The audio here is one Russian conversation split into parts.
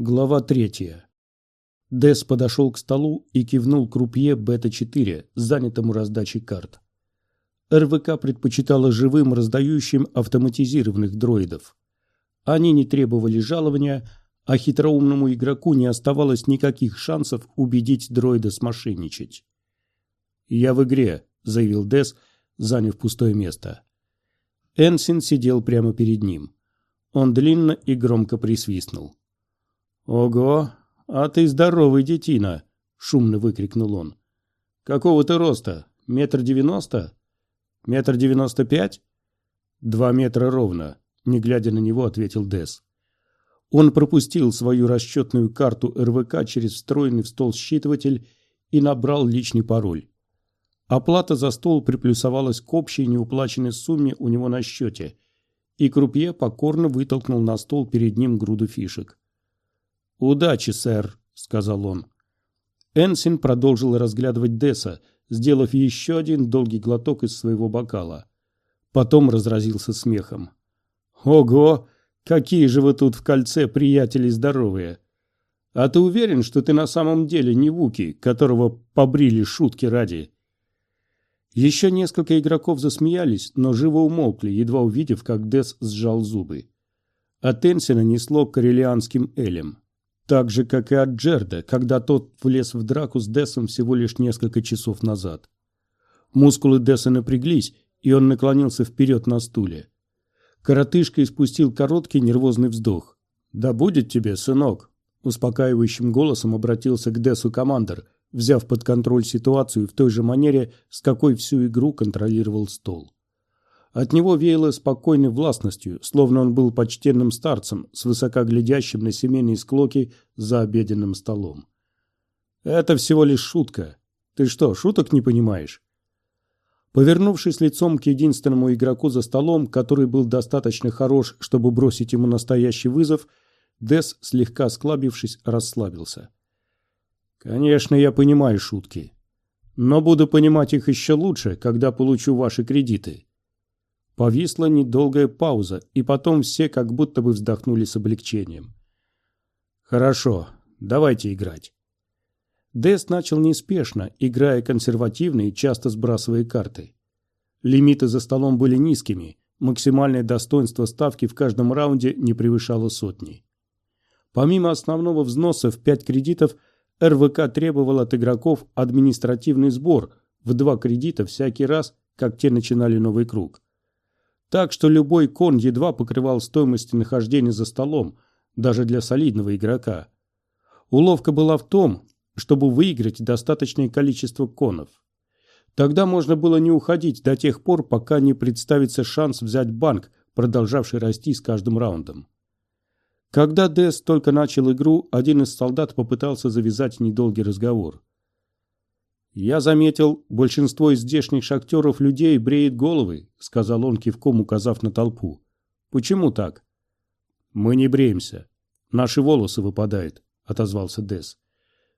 Глава третья. Дес подошел к столу и кивнул крупье Бета-4, занятому раздачей карт. РВК предпочитала живым раздающим автоматизированных дроидов. Они не требовали жалования, а хитроумному игроку не оставалось никаких шансов убедить дроида смошенничать. «Я в игре», — заявил Дес, заняв пустое место. Энсин сидел прямо перед ним. Он длинно и громко присвистнул. «Ого, а ты здоровый детина!» — шумно выкрикнул он. «Какого ты роста? Метр девяносто? Метр девяносто пять?» «Два метра ровно», — не глядя на него, ответил Дес. Он пропустил свою расчетную карту РВК через встроенный в стол считыватель и набрал личный пароль. Оплата за стол приплюсовалась к общей неуплаченной сумме у него на счете, и крупье покорно вытолкнул на стол перед ним груду фишек. «Удачи, сэр», — сказал он. Энсин продолжил разглядывать Десса, сделав еще один долгий глоток из своего бокала. Потом разразился смехом. «Ого! Какие же вы тут в кольце приятели здоровые! А ты уверен, что ты на самом деле не Вуки, которого побрили шутки ради?» Еще несколько игроков засмеялись, но живо умолкли, едва увидев, как Дес сжал зубы. От Энсина несло карелианским элем. Так же, как и от Джерда, когда тот влез в драку с Десом всего лишь несколько часов назад. Мускулы Деса напряглись, и он наклонился вперед на стуле. Коротышка испустил короткий нервозный вздох. «Да будет тебе, сынок!» Успокаивающим голосом обратился к Десу командор – взяв под контроль ситуацию в той же манере, с какой всю игру контролировал стол. От него веяло спокойной властностью, словно он был почтенным старцем, свысока глядящим на семейные склоки за обеденным столом. «Это всего лишь шутка. Ты что, шуток не понимаешь?» Повернувшись лицом к единственному игроку за столом, который был достаточно хорош, чтобы бросить ему настоящий вызов, Дес, слегка склабившись, расслабился. Конечно, я понимаю шутки. Но буду понимать их еще лучше, когда получу ваши кредиты. Повисла недолгая пауза, и потом все как будто бы вздохнули с облегчением. Хорошо, давайте играть. Дэс начал неспешно, играя консервативно и часто сбрасывая карты. Лимиты за столом были низкими, максимальное достоинство ставки в каждом раунде не превышало сотни. Помимо основного взноса в 5 кредитов – РВК требовал от игроков административный сбор в два кредита всякий раз, как те начинали новый круг. Так что любой кон едва покрывал стоимость нахождения за столом, даже для солидного игрока. Уловка была в том, чтобы выиграть достаточное количество конов. Тогда можно было не уходить до тех пор, пока не представится шанс взять банк, продолжавший расти с каждым раундом. Когда Дес только начал игру, один из солдат попытался завязать недолгий разговор. «Я заметил, большинство из здешних шахтеров людей бреет головы», — сказал он, кивком указав на толпу. «Почему так?» «Мы не бреемся. Наши волосы выпадают», — отозвался Дес.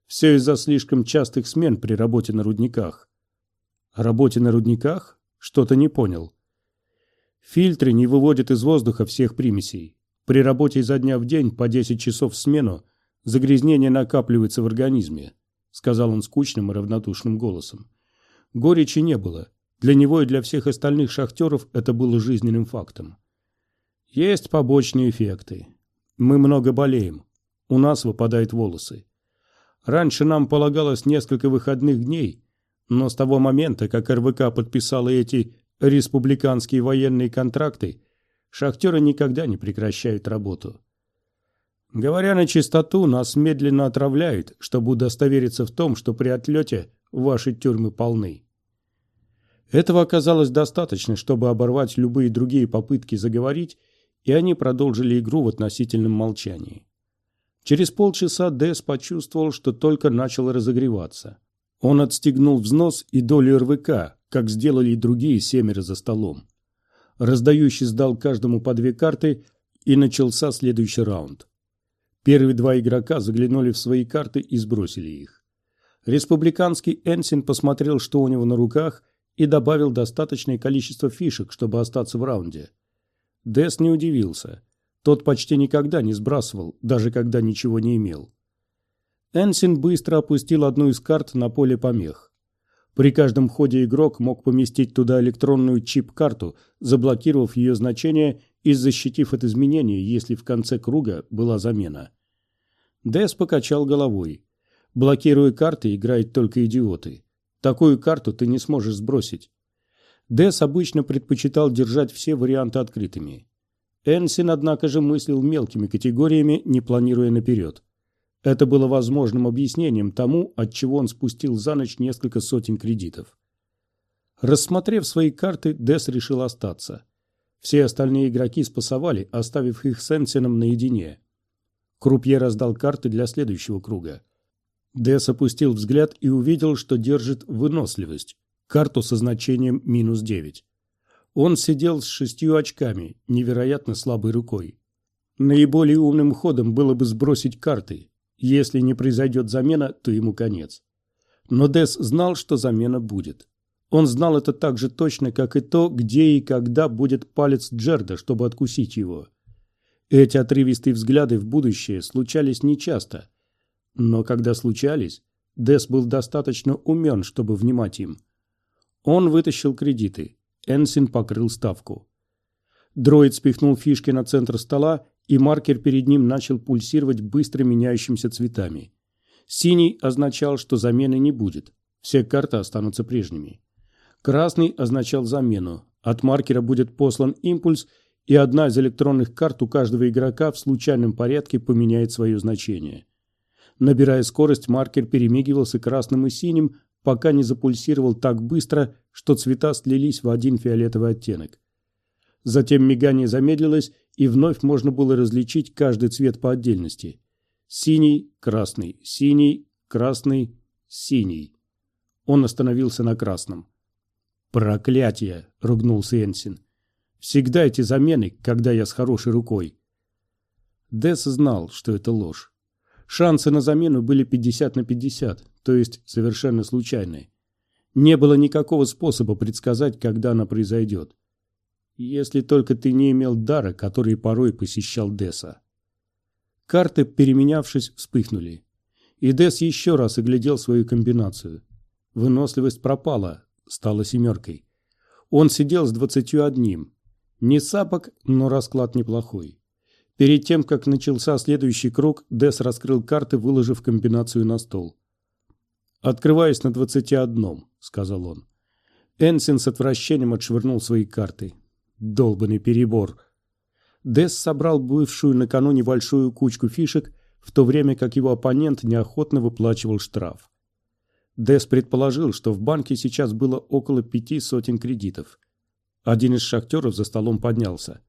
«Все из-за слишком частых смен при работе на рудниках». «О работе на рудниках? Что-то не понял». «Фильтры не выводят из воздуха всех примесей. При работе изо дня в день по 10 часов в смену загрязнение накапливается в организме, сказал он скучным и равнодушным голосом. Горечи не было. Для него и для всех остальных шахтеров это было жизненным фактом. Есть побочные эффекты. Мы много болеем. У нас выпадают волосы. Раньше нам полагалось несколько выходных дней, но с того момента, как РВК подписала эти республиканские военные контракты, Шахтеры никогда не прекращают работу. Говоря на чистоту, нас медленно отравляют, чтобы удостовериться в том, что при отлете ваши тюрьмы полны. Этого оказалось достаточно, чтобы оборвать любые другие попытки заговорить, и они продолжили игру в относительном молчании. Через полчаса Дэс почувствовал, что только начал разогреваться. Он отстегнул взнос и долю РВК, как сделали и другие семеро за столом. Раздающий сдал каждому по две карты, и начался следующий раунд. Первые два игрока заглянули в свои карты и сбросили их. Республиканский Энсин посмотрел, что у него на руках, и добавил достаточное количество фишек, чтобы остаться в раунде. Дес не удивился. Тот почти никогда не сбрасывал, даже когда ничего не имел. Энсин быстро опустил одну из карт на поле помех. При каждом ходе игрок мог поместить туда электронную чип-карту, заблокировав ее значение и защитив от изменений, если в конце круга была замена. Дэс покачал головой. Блокируя карты, играют только идиоты. Такую карту ты не сможешь сбросить. Дэс обычно предпочитал держать все варианты открытыми. Энсин, однако же, мыслил мелкими категориями, не планируя наперед. Это было возможным объяснением тому, от чего он спустил за ночь несколько сотен кредитов. Рассмотрев свои карты, Дес решил остаться. Все остальные игроки спасовали, оставив их с Энсином наедине. Крупье раздал карты для следующего круга. Дес опустил взгляд и увидел, что держит выносливость, карту со значением минус девять. Он сидел с шестью очками, невероятно слабой рукой. Наиболее умным ходом было бы сбросить карты. Если не произойдет замена, то ему конец. Но Дес знал, что замена будет. Он знал это так же точно, как и то, где и когда будет палец Джерда, чтобы откусить его. Эти отрывистые взгляды в будущее случались нечасто. Но когда случались, Дес был достаточно умен, чтобы внимать им. Он вытащил кредиты. Энсин покрыл ставку. Дроид спихнул фишки на центр стола, и маркер перед ним начал пульсировать быстро меняющимися цветами. Синий означал, что замены не будет. Все карты останутся прежними. Красный означал замену. От маркера будет послан импульс, и одна из электронных карт у каждого игрока в случайном порядке поменяет свое значение. Набирая скорость, маркер перемигивался красным и синим, пока не запульсировал так быстро, что цвета слились в один фиолетовый оттенок. Затем мигание замедлилось, и вновь можно было различить каждый цвет по отдельности. Синий, красный, синий, красный, синий. Он остановился на красном. «Проклятие!» — ругнулся Энсин. «Всегда эти замены, когда я с хорошей рукой». Десс знал, что это ложь. Шансы на замену были 50 на 50, то есть совершенно случайные. Не было никакого способа предсказать, когда она произойдет. Если только ты не имел дара, который порой посещал Десса. Карты, переменявшись, вспыхнули. И Десс еще раз оглядел свою комбинацию. Выносливость пропала, стала семеркой. Он сидел с двадцатью одним. Не сапок, но расклад неплохой. Перед тем, как начался следующий круг, Десс раскрыл карты, выложив комбинацию на стол. «Открываясь на двадцати одном», — сказал он. Энсин с отвращением отшвырнул свои карты. Долбанный перебор. Десс собрал бывшую накануне большую кучку фишек, в то время как его оппонент неохотно выплачивал штраф. Десс предположил, что в банке сейчас было около пяти сотен кредитов. Один из шахтеров за столом поднялся.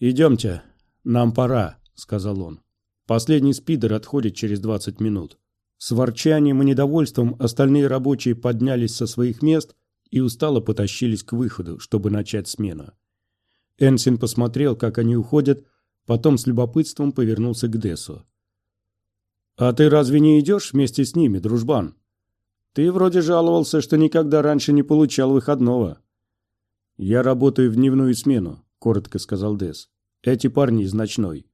«Идемте, нам пора», — сказал он. «Последний спидер отходит через двадцать минут». С ворчанием и недовольством остальные рабочие поднялись со своих мест и устало потащились к выходу, чтобы начать смену. Энсин посмотрел, как они уходят, потом с любопытством повернулся к Десу. «А ты разве не идешь вместе с ними, дружбан? Ты вроде жаловался, что никогда раньше не получал выходного». «Я работаю в дневную смену», — коротко сказал Дес. «Эти парни из ночной».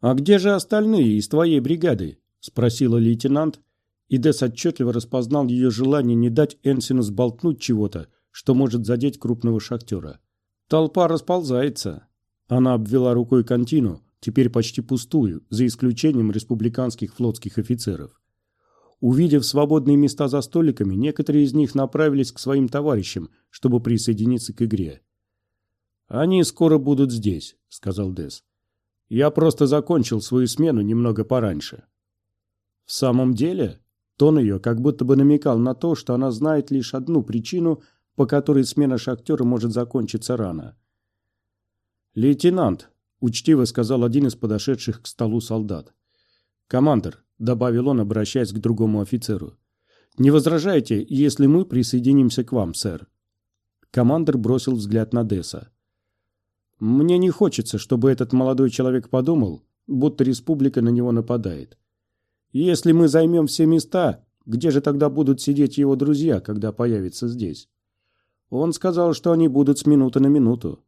«А где же остальные из твоей бригады?» — спросила лейтенант, и Дес отчетливо распознал ее желание не дать Энсину сболтнуть чего-то, что может задеть крупного шахтера. Толпа расползается. Она обвела рукой контину, теперь почти пустую, за исключением республиканских флотских офицеров. Увидев свободные места за столиками, некоторые из них направились к своим товарищам, чтобы присоединиться к игре. «Они скоро будут здесь», — сказал Дес. «Я просто закончил свою смену немного пораньше». «В самом деле?» Тон ее как будто бы намекал на то, что она знает лишь одну причину, по которой смена шахтера может закончиться рано. «Лейтенант», — учтиво сказал один из подошедших к столу солдат. «Командор», — добавил он, обращаясь к другому офицеру, — «не возражайте, если мы присоединимся к вам, сэр». Командор бросил взгляд на Десса. «Мне не хочется, чтобы этот молодой человек подумал, будто республика на него нападает. Если мы займем все места, где же тогда будут сидеть его друзья, когда появятся здесь? Он сказал, что они будут с минуты на минуту.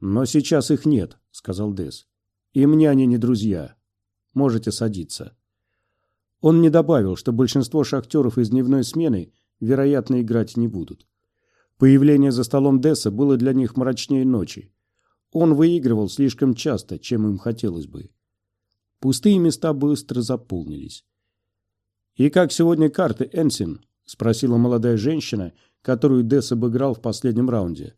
«Но сейчас их нет», — сказал Дес. «И мне они не друзья. Можете садиться». Он не добавил, что большинство шахтеров из дневной смены, вероятно, играть не будут. Появление за столом Десса было для них мрачнее ночи. Он выигрывал слишком часто, чем им хотелось бы. Пустые места быстро заполнились. «И как сегодня карты, Энсин?» – спросила молодая женщина, которую Десс обыграл в последнем раунде.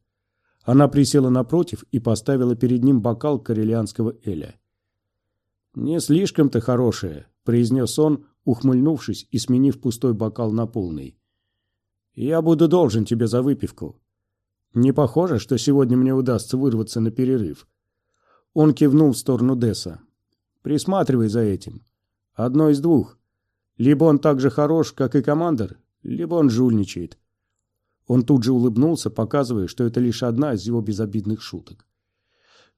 Она присела напротив и поставила перед ним бокал карелианского эля. «Не слишком-то хорошее», – произнес он, ухмыльнувшись и сменив пустой бокал на полный. «Я буду должен тебе за выпивку. Не похоже, что сегодня мне удастся вырваться на перерыв». Он кивнул в сторону Десса. «Присматривай за этим. Одно из двух. Либо он так же хорош, как и командор, либо он жульничает. Он тут же улыбнулся, показывая, что это лишь одна из его безобидных шуток.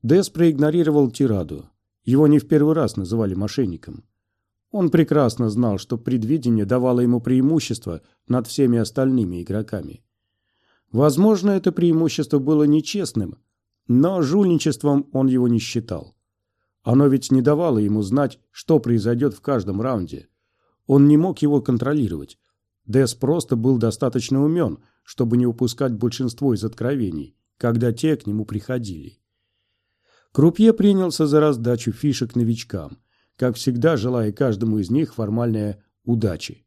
Дэс проигнорировал тираду. Его не в первый раз называли мошенником. Он прекрасно знал, что предвидение давало ему преимущество над всеми остальными игроками. Возможно, это преимущество было нечестным, но жульничеством он его не считал. Оно ведь не давало ему знать, что произойдет в каждом раунде. Он не мог его контролировать. Дэс просто был достаточно умен, чтобы не упускать большинство из откровений, когда те к нему приходили. Крупье принялся за раздачу фишек новичкам, как всегда желая каждому из них формальной удачи.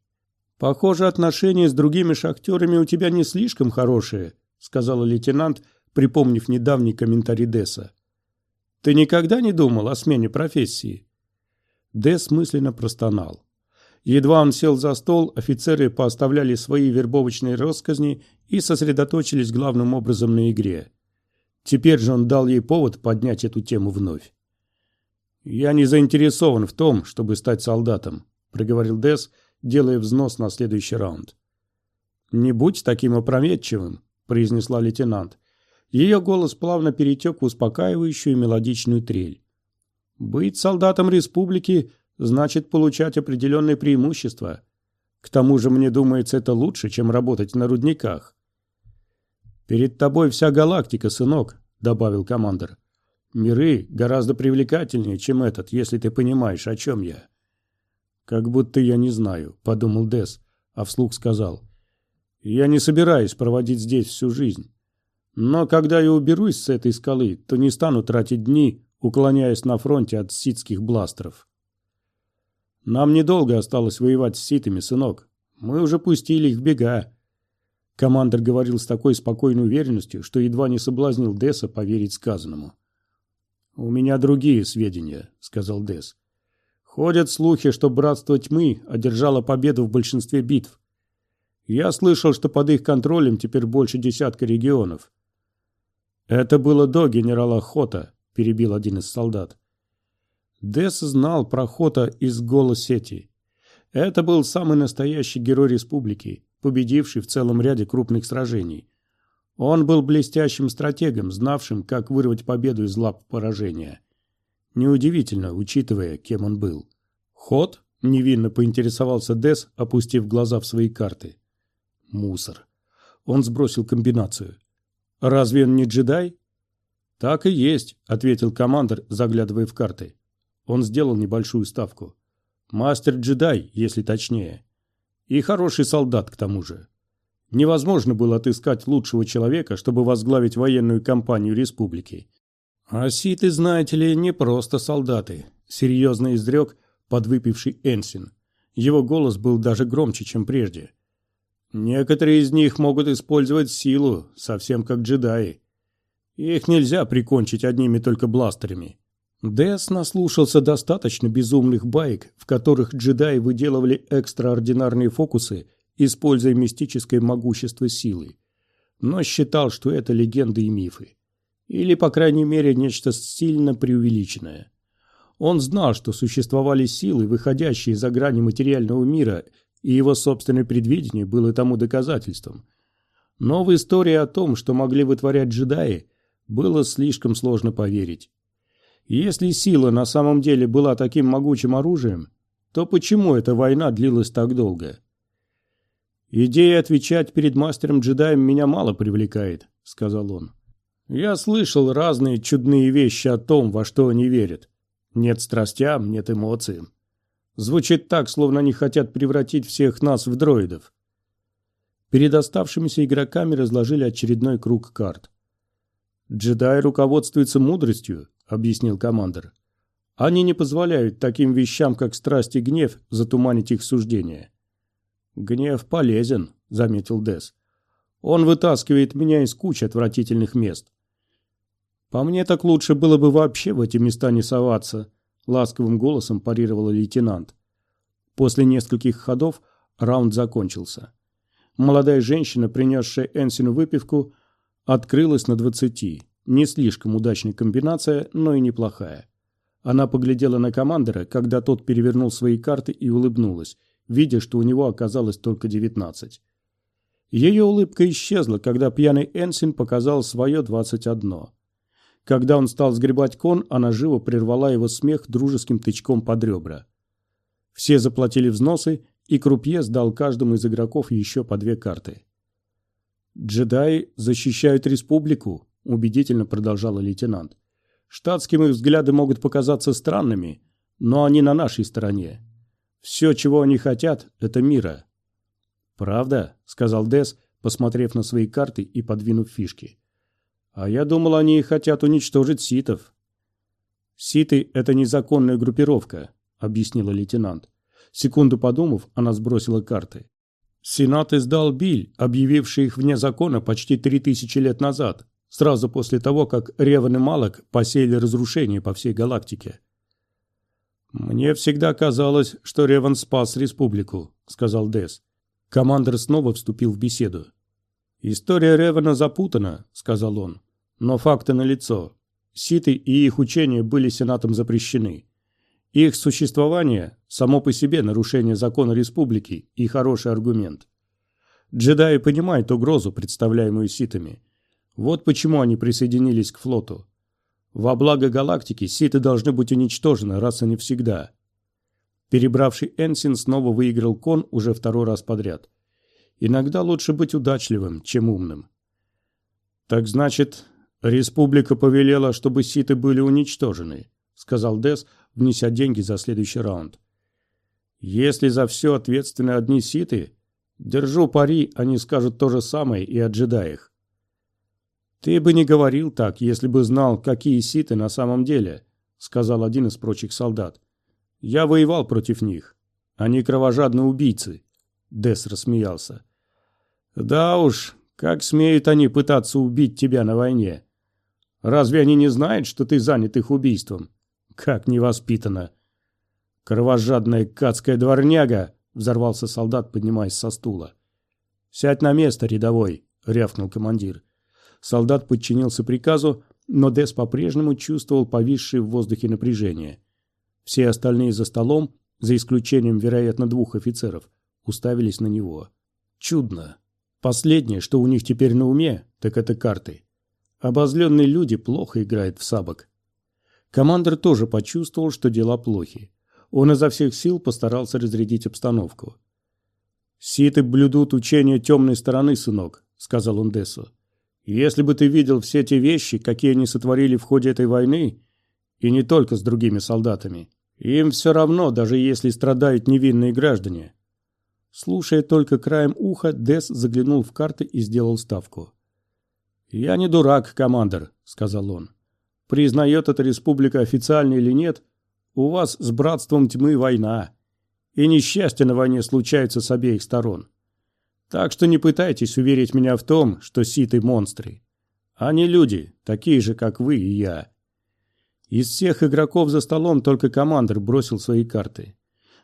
«Похоже, отношения с другими шахтерами у тебя не слишком хорошие», сказал лейтенант, припомнив недавний комментарий Десса. «Ты никогда не думал о смене профессии?» Десс мысленно простонал. Едва он сел за стол, офицеры пооставляли свои вербовочные россказни и сосредоточились главным образом на игре. Теперь же он дал ей повод поднять эту тему вновь. «Я не заинтересован в том, чтобы стать солдатом», — проговорил Десс, делая взнос на следующий раунд. «Не будь таким опрометчивым», — произнесла лейтенант. Ее голос плавно перетек в успокаивающую мелодичную трель. «Быть солдатом республики значит получать определенные преимущества. К тому же, мне думается, это лучше, чем работать на рудниках. «Перед тобой вся галактика, сынок», — добавил командор. «Миры гораздо привлекательнее, чем этот, если ты понимаешь, о чем я». «Как будто я не знаю», — подумал Дес, а вслух сказал. «Я не собираюсь проводить здесь всю жизнь. Но когда я уберусь с этой скалы, то не стану тратить дни, уклоняясь на фронте от ситских бластеров». Нам недолго осталось воевать с ситами, сынок. Мы уже пустили их в бега. Командор говорил с такой спокойной уверенностью, что едва не соблазнил Десса поверить сказанному. «У меня другие сведения», — сказал Десс. «Ходят слухи, что Братство Тьмы одержало победу в большинстве битв. Я слышал, что под их контролем теперь больше десятка регионов». «Это было до генерала Хота», — перебил один из солдат. Десс знал про Хота из голосети. Это был самый настоящий герой республики, победивший в целом ряде крупных сражений. Он был блестящим стратегом, знавшим, как вырвать победу из лап поражения. Неудивительно, учитывая, кем он был. «Ход?» – невинно поинтересовался Десс, опустив глаза в свои карты. «Мусор». Он сбросил комбинацию. «Разве он не джедай?» «Так и есть», – ответил командир, заглядывая в карты. Он сделал небольшую ставку. Мастер-джедай, если точнее. И хороший солдат к тому же. Невозможно было отыскать лучшего человека, чтобы возглавить военную кампанию республики. А ситы, знаете ли, не просто солдаты, серьезно изрек подвыпивший Энсин. Его голос был даже громче, чем прежде. Некоторые из них могут использовать силу, совсем как джедаи. Их нельзя прикончить одними только бластерами. Дэс наслушался достаточно безумных баек, в которых джедаи выделывали экстраординарные фокусы, используя мистическое могущество силы. Но считал, что это легенды и мифы. Или, по крайней мере, нечто сильно преувеличенное. Он знал, что существовали силы, выходящие за грани материального мира, и его собственное предвидение было тому доказательством. Но в истории о том, что могли вытворять джедаи, было слишком сложно поверить. Если сила на самом деле была таким могучим оружием, то почему эта война длилась так долго? «Идея отвечать перед мастером-джедаем меня мало привлекает», — сказал он. Я слышал разные чудные вещи о том, во что они верят. Нет страстям, нет эмоциям. Звучит так, словно они хотят превратить всех нас в дроидов. Перед оставшимися игроками разложили очередной круг карт. «Джедаи руководствуются мудростью», — объяснил командир. «Они не позволяют таким вещам, как страсть и гнев, затуманить их суждения». «Гнев полезен», — заметил Дес. «Он вытаскивает меня из кучи отвратительных мест. «По мне так лучше было бы вообще в эти места не соваться», — ласковым голосом парировал лейтенант. После нескольких ходов раунд закончился. Молодая женщина, принесшая Энсину выпивку, открылась на двадцати. Не слишком удачная комбинация, но и неплохая. Она поглядела на командора, когда тот перевернул свои карты и улыбнулась, видя, что у него оказалось только девятнадцать. Ее улыбка исчезла, когда пьяный Энсин показал свое двадцать одно. Когда он стал сгребать кон, она живо прервала его смех дружеским тычком под ребра. Все заплатили взносы, и Крупье сдал каждому из игроков еще по две карты. «Джедаи защищают республику», – убедительно продолжала лейтенант. «Штатским их взгляды могут показаться странными, но они на нашей стороне. Все, чего они хотят, – это мира». «Правда?» – сказал Дес, посмотрев на свои карты и подвинув фишки. А я думал, они хотят уничтожить ситов. Ситы – это незаконная группировка, объяснила лейтенант. Секунду подумав, она сбросила карты. Сенат издал биль, объявивший их вне закона почти три тысячи лет назад, сразу после того, как Реван и Малок посеяли разрушение по всей галактике. «Мне всегда казалось, что Реван спас республику», — сказал Дес. Командор снова вступил в беседу. «История Ревана запутана», — сказал он. Но факты налицо. Ситы и их учения были Сенатом запрещены. Их существование – само по себе нарушение закона республики и хороший аргумент. Джедаи понимают угрозу, представляемую ситами. Вот почему они присоединились к флоту. Во благо галактики ситы должны быть уничтожены раз и навсегда. Перебравший Энсин снова выиграл кон уже второй раз подряд. Иногда лучше быть удачливым, чем умным. «Так значит, «Республика повелела, чтобы ситы были уничтожены», — сказал Дес, внеся деньги за следующий раунд. «Если за все ответственны одни ситы, держу пари, они скажут то же самое и о джедаях». «Ты бы не говорил так, если бы знал, какие ситы на самом деле», — сказал один из прочих солдат. «Я воевал против них. Они кровожадные убийцы», — Дес рассмеялся. «Да уж, как смеют они пытаться убить тебя на войне?» Разве они не знают, что ты занят их убийством? Как невоспитанно. Кровожадная кацкая дворняга, взорвался солдат, поднимаясь со стула. Сядь на место, рядовой, рявкнул командир. Солдат подчинился приказу, но Дес по-прежнему чувствовал повисшее в воздухе напряжение. Все остальные за столом, за исключением, вероятно, двух офицеров, уставились на него. Чудно. Последнее, что у них теперь на уме, так это карты. Обозленные люди плохо играют в сабок. Командир тоже почувствовал, что дела плохи. Он изо всех сил постарался разрядить обстановку. «Ситы блюдут учение темной стороны, сынок», — сказал он Дессу. «Если бы ты видел все те вещи, какие они сотворили в ходе этой войны, и не только с другими солдатами, им все равно, даже если страдают невинные граждане». Слушая только краем уха, Десс заглянул в карты и сделал ставку. «Я не дурак, командир», — сказал он. «Признает эта республика официально или нет, у вас с братством тьмы война, и несчастье на войне случается с обеих сторон. Так что не пытайтесь уверить меня в том, что ситы монстры. Они люди, такие же, как вы и я». Из всех игроков за столом только командир бросил свои карты.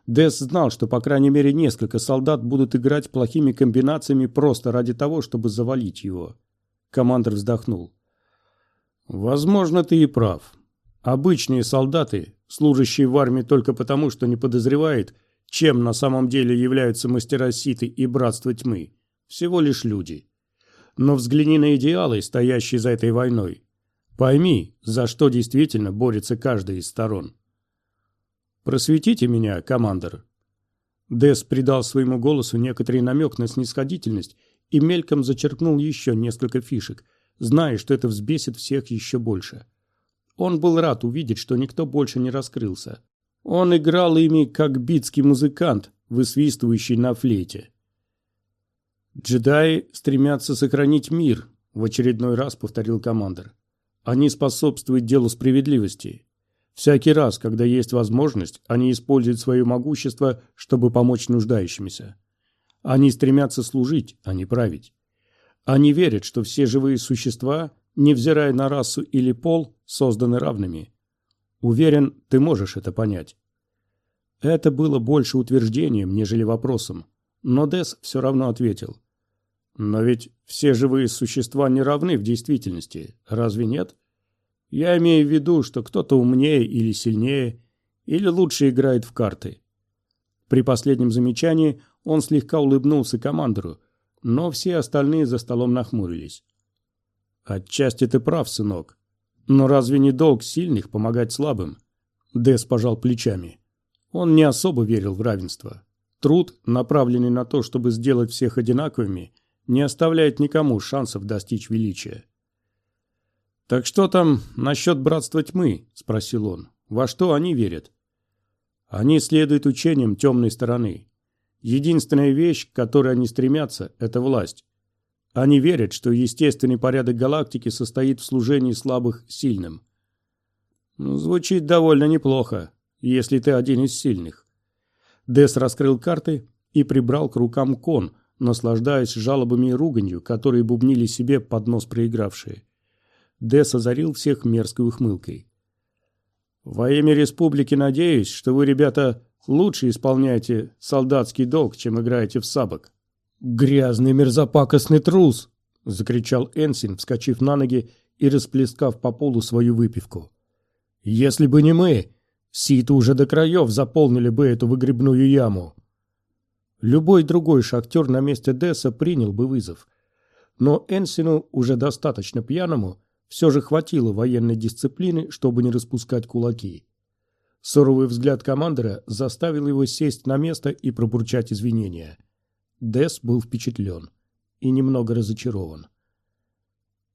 Дес знал, что по крайней мере несколько солдат будут играть плохими комбинациями просто ради того, чтобы завалить его. Командор вздохнул. «Возможно, ты и прав. Обычные солдаты, служащие в армии только потому, что не подозревают, чем на самом деле являются мастера Ситы и Братство Тьмы, всего лишь люди. Но взгляни на идеалы, стоящие за этой войной. Пойми, за что действительно борется каждая из сторон. Просветите меня, командор». Дес придал своему голосу некоторый намек на снисходительность и мельком зачеркнул еще несколько фишек, зная, что это взбесит всех еще больше. Он был рад увидеть, что никто больше не раскрылся. Он играл ими, как битский музыкант, высвистывающий на флейте. «Джедаи стремятся сохранить мир», — в очередной раз повторил командир. «Они способствуют делу справедливости. Всякий раз, когда есть возможность, они используют свое могущество, чтобы помочь нуждающимся. Они стремятся служить, а не править. Они верят, что все живые существа, невзирая на расу или пол, созданы равными. Уверен, ты можешь это понять. Это было больше утверждением, нежели вопросом. Но Дес все равно ответил. Но ведь все живые существа не равны в действительности, разве нет? Я имею в виду, что кто-то умнее или сильнее, или лучше играет в карты. При последнем замечании он слегка улыбнулся командору, но все остальные за столом нахмурились. «Отчасти ты прав, сынок. Но разве не долг сильных помогать слабым?» Дес пожал плечами. Он не особо верил в равенство. Труд, направленный на то, чтобы сделать всех одинаковыми, не оставляет никому шансов достичь величия. «Так что там насчет братства тьмы?» – спросил он. «Во что они верят?» «Они следуют учениям темной стороны. Единственная вещь, к которой они стремятся – это власть. Они верят, что естественный порядок галактики состоит в служении слабых сильным. Ну, звучит довольно неплохо, если ты один из сильных. Дес раскрыл карты и прибрал к рукам кон, наслаждаясь жалобами и руганью, которые бубнили себе под нос проигравшие. Дес озарил всех мерзкой ухмылкой. «Во имя республики надеюсь, что вы, ребята, лучше исполняете солдатский долг, чем играете в сабок». «Грязный мерзопакостный трус!» — закричал Энсин, вскочив на ноги и расплескав по полу свою выпивку. «Если бы не мы, ситы уже до краев заполнили бы эту выгребную яму». Любой другой шахтер на месте Десса принял бы вызов. Но Энсину, уже достаточно пьяному, все же хватило военной дисциплины, чтобы не распускать кулаки. Суровый взгляд командира заставил его сесть на место и пробурчать извинения. Дес был впечатлен и немного разочарован.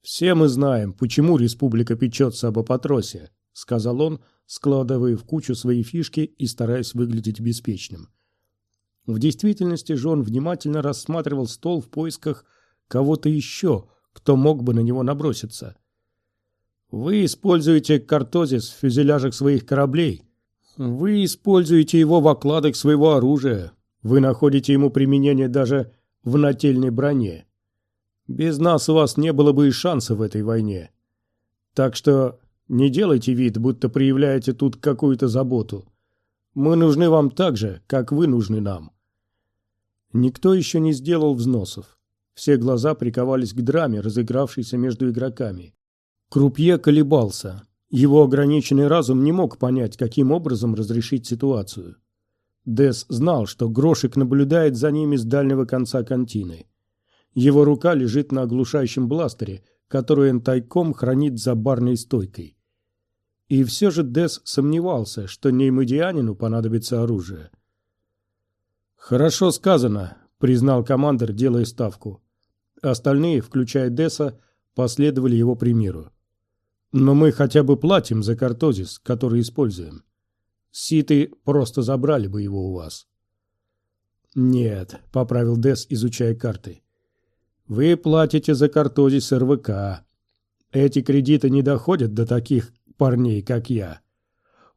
«Все мы знаем, почему республика печется об Апатросе», — сказал он, складывая в кучу свои фишки и стараясь выглядеть беспечным. В действительности же он внимательно рассматривал стол в поисках кого-то еще, кто мог бы на него наброситься — вы используете картозис в фюзеляжах своих кораблей. Вы используете его в окладах своего оружия. Вы находите ему применение даже в нательной броне. Без нас у вас не было бы и шанса в этой войне. Так что не делайте вид, будто проявляете тут какую-то заботу. Мы нужны вам так же, как вы нужны нам. Никто еще не сделал взносов. Все глаза приковались к драме, разыгравшейся между игроками. Крупье колебался. Его ограниченный разум не мог понять, каким образом разрешить ситуацию. Дес знал, что Грошик наблюдает за ними с дальнего конца контины. Его рука лежит на оглушающем бластере, который он тайком хранит за барной стойкой. И все же Дес сомневался, что неймодианину понадобится оружие. «Хорошо сказано», — признал командир, делая ставку. Остальные, включая Деса, последовали его примеру. Но мы хотя бы платим за картозис, который используем. Ситы просто забрали бы его у вас. Нет, поправил Дес, изучая карты. Вы платите за картозис РВК. Эти кредиты не доходят до таких парней, как я.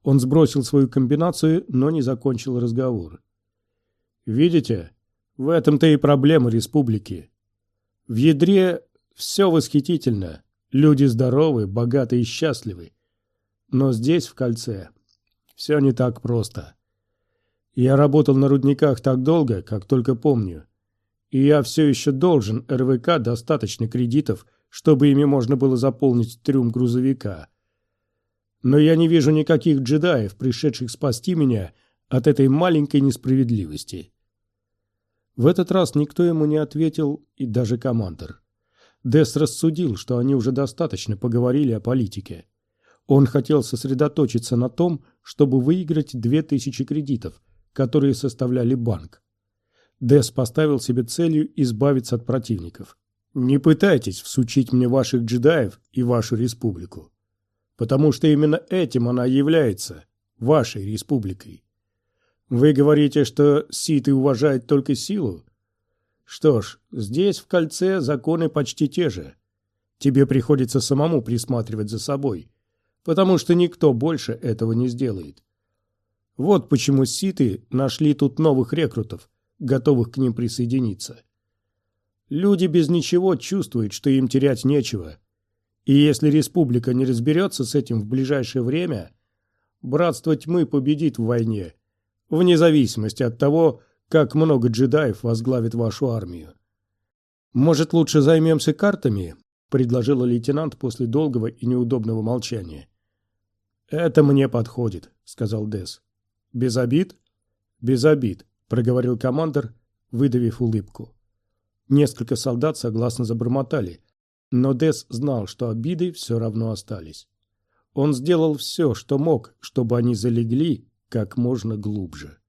Он сбросил свою комбинацию, но не закончил разговор. Видите, в этом-то и проблема республики. В ядре все восхитительно, Люди здоровы, богаты и счастливы. Но здесь, в кольце, все не так просто. Я работал на рудниках так долго, как только помню. И я все еще должен РВК достаточно кредитов, чтобы ими можно было заполнить трюм грузовика. Но я не вижу никаких джедаев, пришедших спасти меня от этой маленькой несправедливости. В этот раз никто ему не ответил, и даже командир. Дес рассудил, что они уже достаточно поговорили о политике. Он хотел сосредоточиться на том, чтобы выиграть две тысячи кредитов, которые составляли банк. Дес поставил себе целью избавиться от противников. Не пытайтесь всучить мне ваших джедаев и вашу республику. Потому что именно этим она является, вашей республикой. Вы говорите, что ситы уважают только силу? Что ж, здесь в кольце законы почти те же. Тебе приходится самому присматривать за собой, потому что никто больше этого не сделает. Вот почему ситы нашли тут новых рекрутов, готовых к ним присоединиться. Люди без ничего чувствуют, что им терять нечего. И если республика не разберется с этим в ближайшее время, братство тьмы победит в войне, вне зависимости от того, как много джедаев возглавит вашу армию. «Может, лучше займемся картами?» – предложил лейтенант после долгого и неудобного молчания. «Это мне подходит», – сказал Дес. «Без обид?» «Без обид», – проговорил командир, выдавив улыбку. Несколько солдат согласно забормотали, но Дес знал, что обиды все равно остались. Он сделал все, что мог, чтобы они залегли как можно глубже.